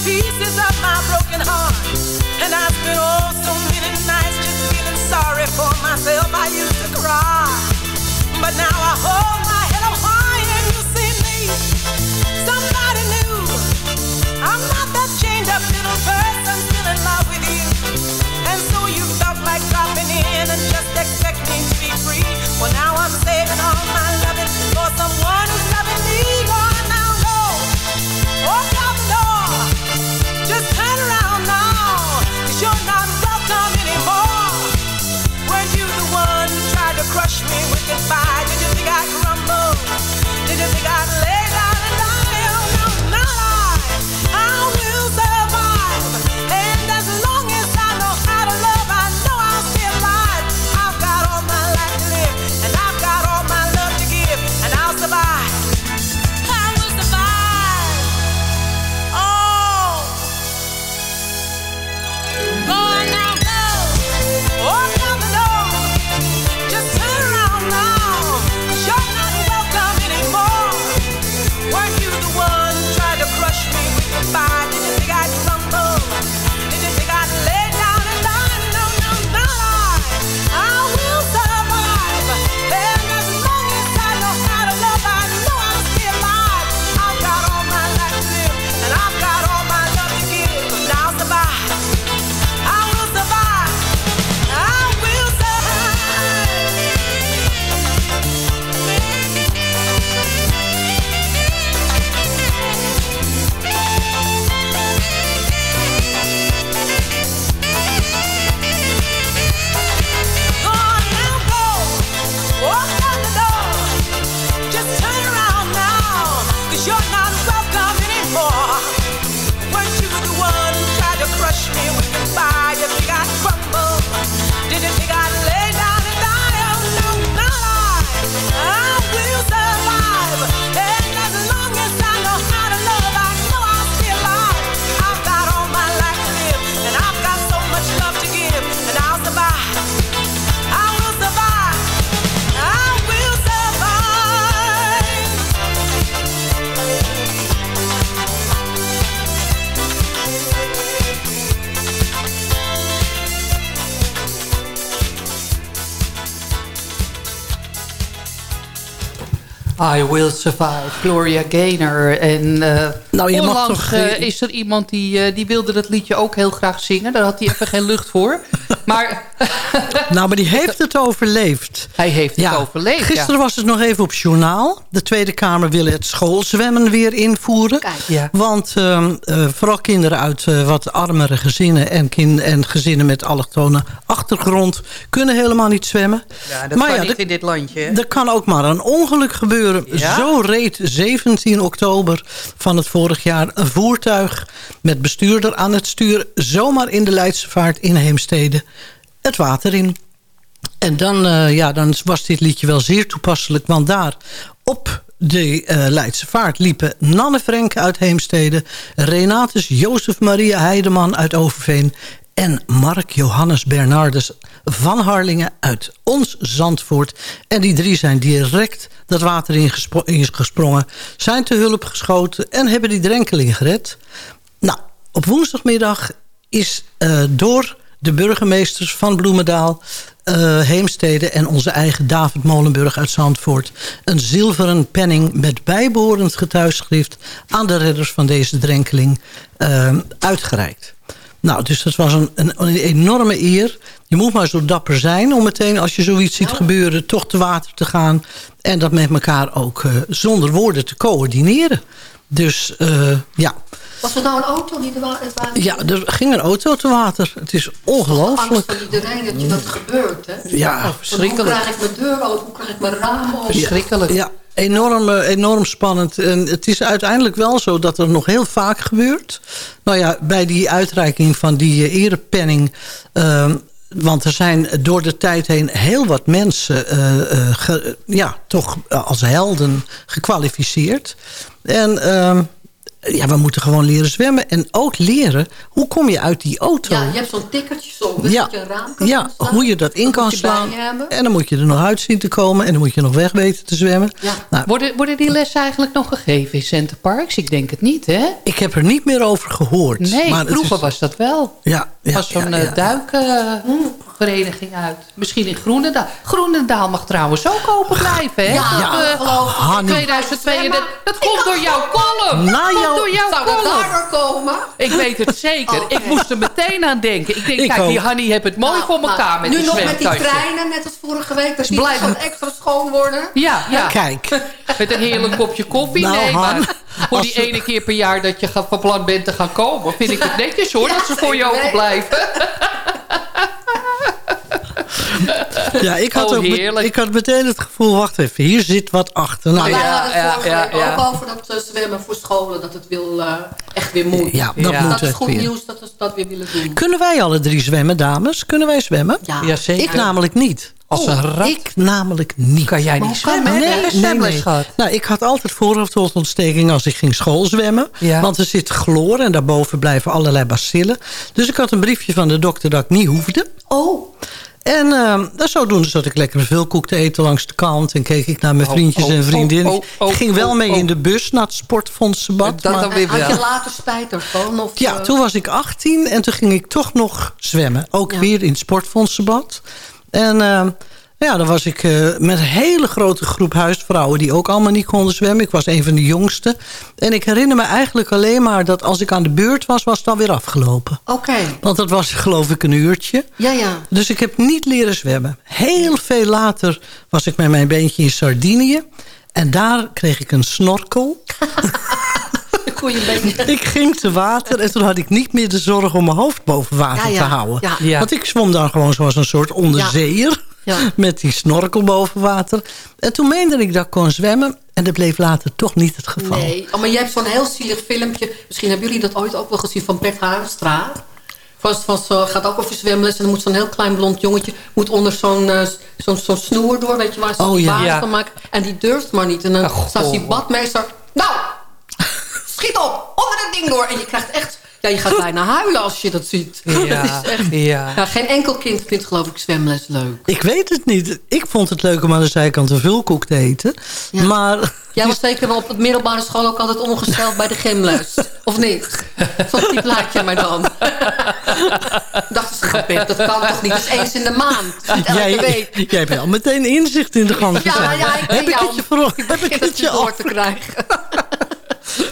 pieces of my broken heart. And I spent oh so many nights just feeling sorry for myself. I used to cry. But now I hold my head up high and you see me. Somebody new. I'm not that chained up little person still in love with you. And so you felt like dropping in and just expecting to be free. Well, now I Will Survive, Gloria Gaynor. En eh Nou, je mag onlangs toch eh, is er iemand die, eh, die wilde dat liedje ook heel graag zingen. Daar had hij even geen lucht voor. Maar Nou, maar die heeft het overleefd. hij heeft het Ja, overleefd. ja. Gisteren was het nog even op journaal. De Tweede Kamer wil het schoolzwemmen weer invoeren. Ja. Want ehm, eh, vooral kinderen uit eh, wat armere gezinnen... En, kin en gezinnen met allochtone achtergrond... kunnen helemaal niet zwemmen. Ja, dat maar kan ja, niet in dit landje. hè? er kan ook maar een ongeluk gebeuren. Ja? Zo reed 17 oktober van het vorig jaar een voertuig... met bestuurder aan het stuur... zomaar in de Leidse vaart in Heemstede het water in. En dan, eh, ja, dan was dit liedje wel zeer toepasselijk. Want daar op de eh, Leidse vaart liepen Nanne Frenk uit Heemstede... Renatus Jozef Maria Heideman uit Overveen... en Mark Johannes Bernardus van Harlingen uit ons Zandvoort. En die drie zijn direct dat water ingespro- ingesprongen... zijn te hulp geschoten en hebben die drenkeling gered. Nou, op woensdagmiddag is eh, door de burgemeesters van Bloemendaal, eh, Heemstede... en onze eigen David Molenburg uit Zandvoort... een zilveren penning met bijbehorend getuigschrift... aan de redders van deze drenkeling eh, uitgereikt. Nou, dus dat was een, een, een enorme eer. Je moet maar zo dapper zijn om meteen als je zoiets ziet gebeuren... toch te water te gaan en dat met elkaar ook eh, zonder woorden te coördineren. Dus eh, ja, Was er nou een auto die de water... ja, er ging een auto te water. Het is Angst ongelooflijk. van iedereen dat je dat gebeurt, hè? Ja, verschrikkelijk. Hoe krijg ik mijn deur open? Hoe krijg ik mijn ramen open? Verschrikkelijk. Ja, enorm, eh, enorm spannend. En het is uiteindelijk wel zo dat er nog heel vaak gebeurt. Nou ja, bij die uitreiking van die eh, erepenning... ehm, want er zijn door de tijd heen heel wat mensen... eh, eh, ge- ja, toch als helden gekwalificeerd. En... ehm, ja, we moeten gewoon leren zwemmen. En ook leren, hoe kom je uit die auto? Ja, je hebt zo'n tikkertje zo, dus Ja. dat je een raam kan Ja, hoe je dat in Dat kan slaan. En dan moet je er nog uit zien te komen. En dan moet je nog weg weten te zwemmen. Nou, Worden, worden die lessen eigenlijk nog gegeven in Center Parks? Ik denk het niet, hè? ik heb er niet meer over gehoord. Nee, maar vroeger is- was dat wel. Ja, ja, was zo'n ja, eh, ja. Duikvereniging uit. Misschien in Groenendaal. Groenendaal mag trouwens ook open blijven, hè? Ja, Dat, geloof ik. Hanny. 2032. Dat komt door jouw column. Na Dat komt jou- door jouw dat column. komen? Ik weet het zeker. Oké. Ik moest er meteen aan denken. Ik denk, Ik kijk, ook. die Hanny heeft het mooi Nou, voor nou, elkaar met Nu nog met die treinen, net als vorige week. Dat die Blijven- gewoon extra schoon worden. Ja, ja. Kijk, Met een heerlijk kopje koffie. Nou, nee, Han, maar voor als die we- ene keer per jaar dat je van plan bent te gaan komen... vind ik het netjes hoor, Ja, dat ze voor je open blijven. ja, ik, had Oh, ook met- ik had meteen het gevoel, wacht even, hier zit wat achter. Nou, Maar wij ja, hadden het ja, vorige ja, week ja. ook over dat eh, zwemmen voor scholen. Dat het wil, eh, echt weer moet. Ja, dat Ja. moet dat is goed weer. nieuws dat we dat weer willen doen. Kunnen wij alle drie zwemmen, dames? Kunnen wij zwemmen? Ja. Jazeker. Ik namelijk niet. Als een rat. Ik namelijk niet. Kan jij niet zwemmen? Nee, nee, nee. Nou, ik had altijd voorhoofdontontsteking als ik ging schoolzwemmen. Ja. Want er zit chloor en daarboven blijven allerlei bacillen. Dus ik had een briefje van de dokter dat ik niet hoefde. Oh, En uh, zodoende zat ik lekker veel koek te eten langs de kant. En keek ik naar mijn Oh, vriendjes oh, en vriendinnen. oh, oh, ik ging wel mee oh. in de bus naar het sportfondsbad. Dat maar- dan weer had je later spijt ervan? Of, ja, eh, toen was ik 18 en toen ging ik toch nog zwemmen. Ook Ja. weer in het sportfondsbad. En uh, ja, dan was ik uh, met een hele grote groep huisvrouwen... die ook allemaal niet konden zwemmen. Ik was een van de jongste. En ik herinner me eigenlijk alleen maar dat als ik aan de beurt was... was het dan weer afgelopen. Oké, Want dat was geloof ik een uurtje. ja, ja. Dus ik heb niet leren zwemmen. Heel veel later was ik met mijn beentje in Sardinië. En daar kreeg ik een snorkel. Ik ging te water en toen had ik niet meer de zorg om mijn hoofd boven water Ja, ja, te houden. ja. Ja. Want ik zwom dan gewoon zoals een soort onderzeeër. Ja. Met die snorkel boven water. En toen meende ik dat ik kon zwemmen. En dat bleef later toch niet het geval. Nee, oh, maar je hebt zo'n heel zielig filmpje. Misschien hebben jullie dat ooit ook wel gezien van Bert Haarstra. Van, van zo, gaat ook over zwemles. En dan moet zo'n heel klein blond jongetje... moet onder zo'n eh, zo'n snoer door, weet je waar ze Oh, ja. water Ja. maken. En die durft maar niet. En dan Ach, staat die badmeester... Nou, schiet op, onder dat ding door. En je krijgt echt... Ja, je gaat bijna huilen als je dat ziet. Ja, Dat is echt, ja. geen enkel kind vindt geloof ik zwemles leuk. Ik weet het niet. Ik vond het leuk om aan de zijkant een vulkoek te eten. Maar Jij was zeker wel op de middelbare school ook altijd ongesteld bij de gymles. Of niet? Zo'n type laat je mij dan. Dacht ze, grapje, dat kan toch niet? Dat is eens in de maand. Elke jij, week. jij hebt al meteen inzicht in de gang Ja, ja, ik heb ik jou. het je voor, heb ik het het je door al te krijgen.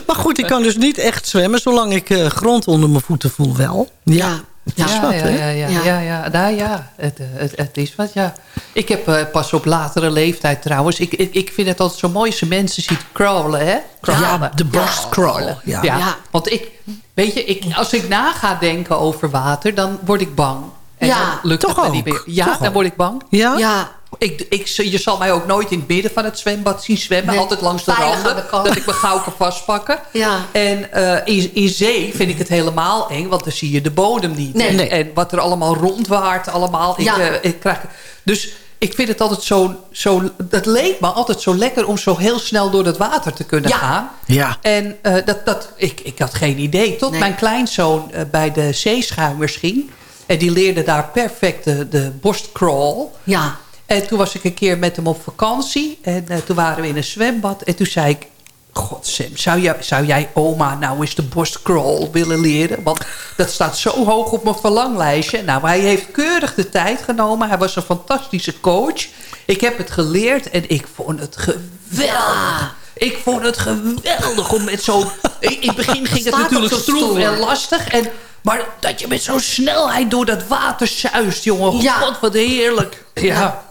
Maar goed, ik kan dus niet echt zwemmen... zolang ik eh, grond onder mijn voeten voel wel. Ja, het is Ja, wat, ja, hè? ja, ja, ja, ja, ja, nou ja het, het, het is wat, ja. Ik heb eh, pas op latere leeftijd trouwens... Ik, ik, ik vind het altijd zo mooi als je mensen ziet crawlen, hè? Crawlen. Ja, de borstcrawl. Ja. Ja. Ja. want ik, weet je, ik, als ik na ga denken over water, dan word ik bang. En Ja, dan lukt toch het me niet ook, meer. Ja, toch dan ook. word ik bang. Ja? Ja, Ik, ik, je zal mij ook nooit in het midden van het zwembad zien zwemmen. Nee, Altijd langs de randen. de. Dat ik me gauw kan vastpakken. Ja. En eh, in, in zee vind ik het helemaal eng. Want dan zie je de bodem niet. Nee. En, Nee. en wat er allemaal rondwaart. Allemaal. Ik, Ja. eh, ik krijg, dus ik vind het altijd zo, zo... Het leek me altijd zo lekker om zo heel snel door het water te kunnen Ja. gaan. Ja. En eh, dat, dat, ik, ik had geen idee. Tot Nee. mijn kleinzoon bij de zeeschuimers ging. En die leerde daar perfect de, de borstcrawl. ja. En toen was ik een keer met hem op vakantie. En eh, toen waren we in een zwembad. En toen zei ik... God Sam, zou, jij, zou jij oma nou eens de borstcrawl willen leren? Want dat staat zo hoog op mijn verlanglijstje. Nou, hij heeft keurig de tijd genomen. Hij was een fantastische coach. Ik heb het geleerd en ik vond het geweldig. Ik vond het geweldig om met zo'n... In het begin ging het natuurlijk stroef en lastig. En, maar dat je met zo'n snelheid door dat water zuist, jongen. Ja. God, wat heerlijk. Ja.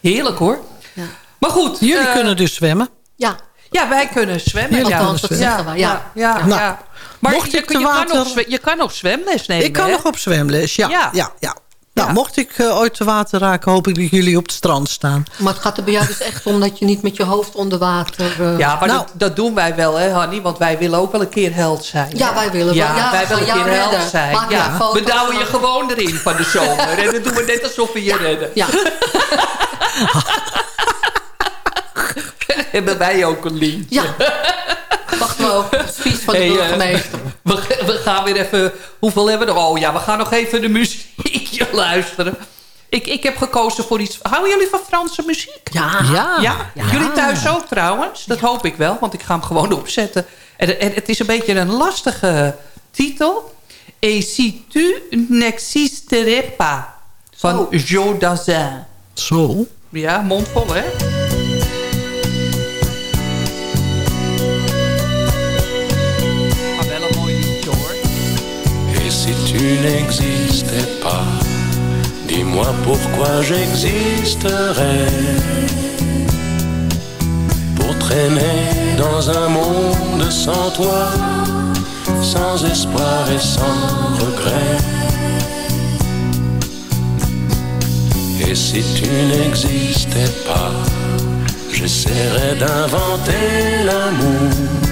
Heerlijk hoor. Ja. Maar goed. Jullie eh, kunnen dus zwemmen. Ja, Ja, wij kunnen zwemmen. Jullie ja. kunnen dat zwemmen. Ja. Ja, ja, Nou, ja. Maar mocht je, ik te je, kan water- nog, zwe- je kan nog zwemles nemen. ik kan hè? nog op zwemles, ja. Ja. ja. ja, Nou, Ja. mocht ik eh, ooit te water raken... hoop ik dat jullie op het strand staan. maar het gaat er bij jou dus echt om dat je niet met je hoofd onder water... eh, Ja, maar Nou. dat, dat doen wij wel, hè, Hanny? Want wij willen ook wel een keer held zijn. Ja, wij willen wel. Ja, Ja, wij we willen een keer held zijn. Maak Ja. We douwen je gewoon erin van de zomer. en dan doen we net alsof we je redden. Ja, Hebben wij ook een lintje. ja. Wacht wel op het advies van de Hey, eh, burgemeester. we, we gaan weer even... Hoeveel hebben we er? Oh ja, we gaan nog even de muziekje luisteren. Ik, ik heb gekozen voor iets... Houden jullie van Franse muziek? Ja. Ja. Ja? Jullie thuis ook trouwens? Dat hoop ik wel, want ik ga hem gewoon opzetten. En, en het is een beetje een lastige titel. Et si tu n'existerais pas. Van Joe Dassin. Zo. Ja, mondvol hè? Si tu n'existais pas, dis-moi pourquoi j'existerais. Pour traîner dans un monde sans toi, sans espoir et sans regret. Et si tu n'existais pas, j'essaierais d'inventer l'amour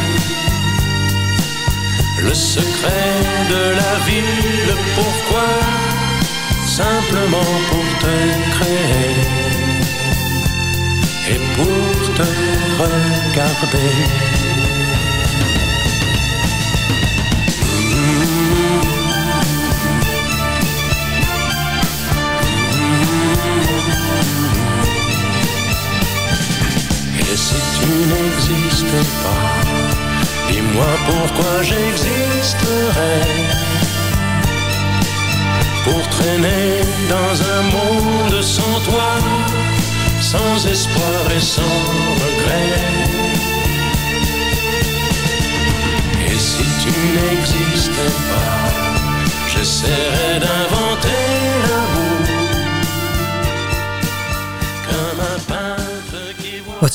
Le secret de la vie, le pourquoi, simplement pour te créer et pour te regarder? Et si tu n'existais pas, dis-moi pourquoi j'existerais. Pour traîner dans un monde sans toi, sans espoir et sans regret. Et si tu n'existais pas, j'essaierais d'inventer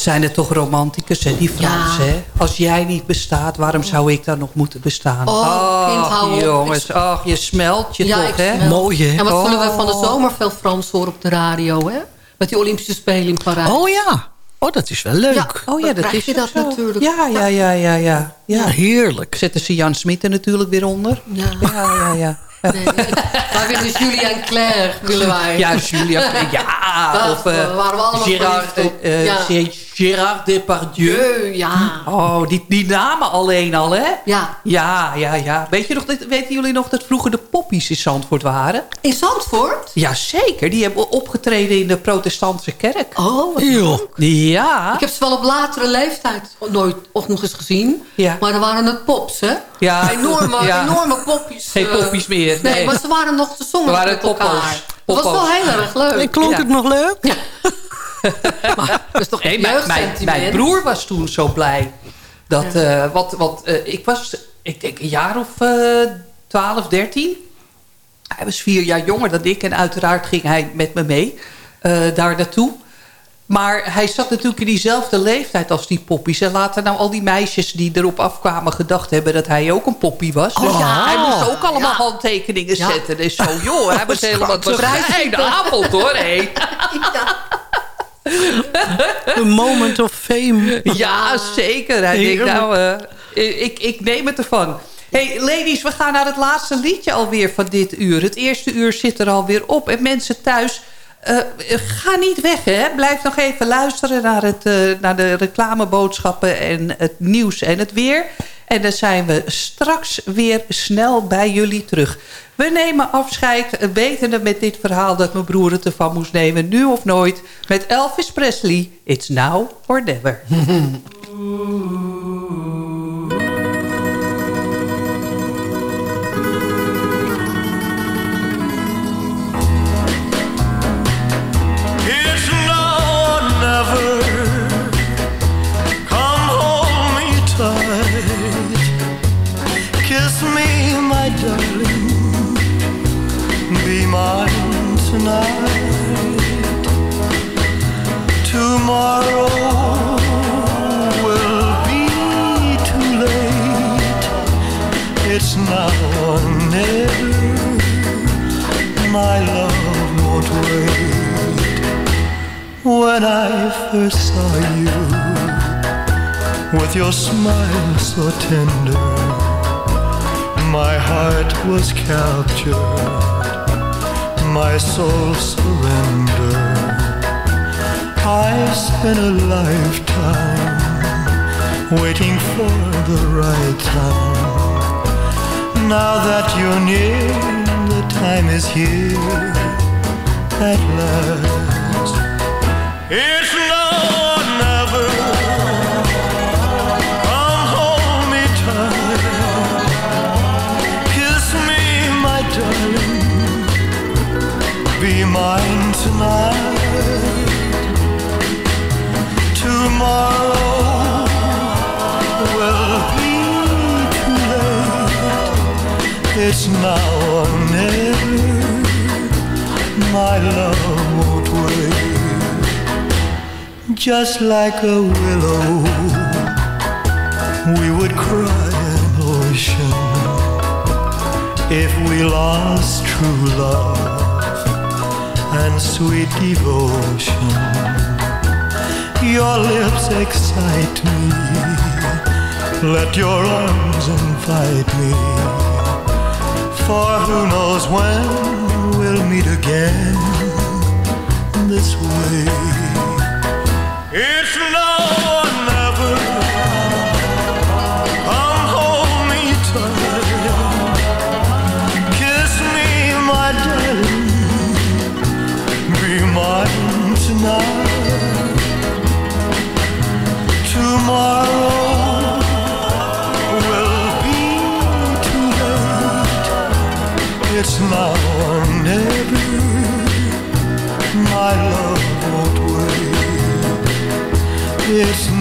zijn er toch romanticus, hè, die Frans, Ja. hè? Als jij niet bestaat, waarom zou ik dan nog moeten bestaan? Oh, kind, hou op. jongens, ach, je smelt je Ja, toch, hè? smelt. Mooi, hè? En wat zullen we van de Oh. zomer veel Frans horen op de radio, hè? Met die Olympische Spelen in Parijs. Oh ja. Oh, dat is wel leuk. Ja, Oh ja, dat krijg is je dat zo. natuurlijk. Ja, ja, ja, ja, ja. Ja, ja. heerlijk. Zetten ze Jan Smit er natuurlijk weer onder. Ja. Ja, ja, ja. Nee, wij willen Julie en Claire, willen wij. Ja, Julia. Ja, of waren we allemaal Gerard, op. Gérard Depardieu. Ja. Oh, die, die namen alleen al, hè? Ja. Ja, ja, ja. Weet je nog, dat- weten jullie nog dat vroeger de poppies in Zandvoort waren? In Zandvoort? Jazeker, die hebben opgetreden in de protestantse kerk. Oh, wat. Ja. Ik heb ze wel op latere leeftijd nooit of nog eens gezien. Ja. Maar dan waren het pops, hè? Ja. Enorme, Ja. enorme poppies. Geen eh. poppies meer, Nee, nee. maar ze waren nog te zongen waren met elkaar. poppo's. Dat was wel heel erg leuk. En klonk Ja. het nog leuk? Ja. maar dat is toch mijn, mijn, broer was toen zo blij. Dat, eh, wat, wat, eh, ik was, ik denk een jaar of eh 12, 13. Hij was vier jaar jonger dan ik. En uiteraard ging hij met me mee eh, daar naartoe. Maar hij zat natuurlijk in diezelfde leeftijd als die poppies. En later nou al die meisjes die erop afkwamen gedacht hebben dat hij ook een poppie was. Dus Oh, ja. hij moest ook allemaal Ja. handtekeningen zetten. Dus zo, joh, hij was helemaal... Het was een avond hoor, hé. Een moment of fame. Ja, zeker. Hij denkt, Heerlijk. nou, eh, ik, ik neem het ervan. hey, ladies, we gaan naar het laatste liedje alweer van dit uur. Het eerste uur zit er alweer op. En mensen thuis, eh, ga niet weg, hè. Blijf nog even luisteren naar, het, eh, naar de reclameboodschappen... en het nieuws en het weer. En dan zijn we straks weer snel bij jullie terug. We nemen afscheid, eh, wetende met dit verhaal... dat mijn broer het ervan moest nemen, nu of nooit... met Elvis Presley, It's Now or Never. tonight. Tomorrow will be too late. It's now or never. My love won't wait. When I first saw you, with your smile so tender, my heart was captured, my soul surrender. I've spent a lifetime waiting for the right time. Now that you're near, the time is here at last. It's Be mine tonight. Tomorrow will be too late. It's now or never, my love won't wait. Just like a willow, we would cry an ocean if we lost true love and sweet devotion. Your lips excite me. Let your arms invite me. For who knows when we'll meet again this way. It's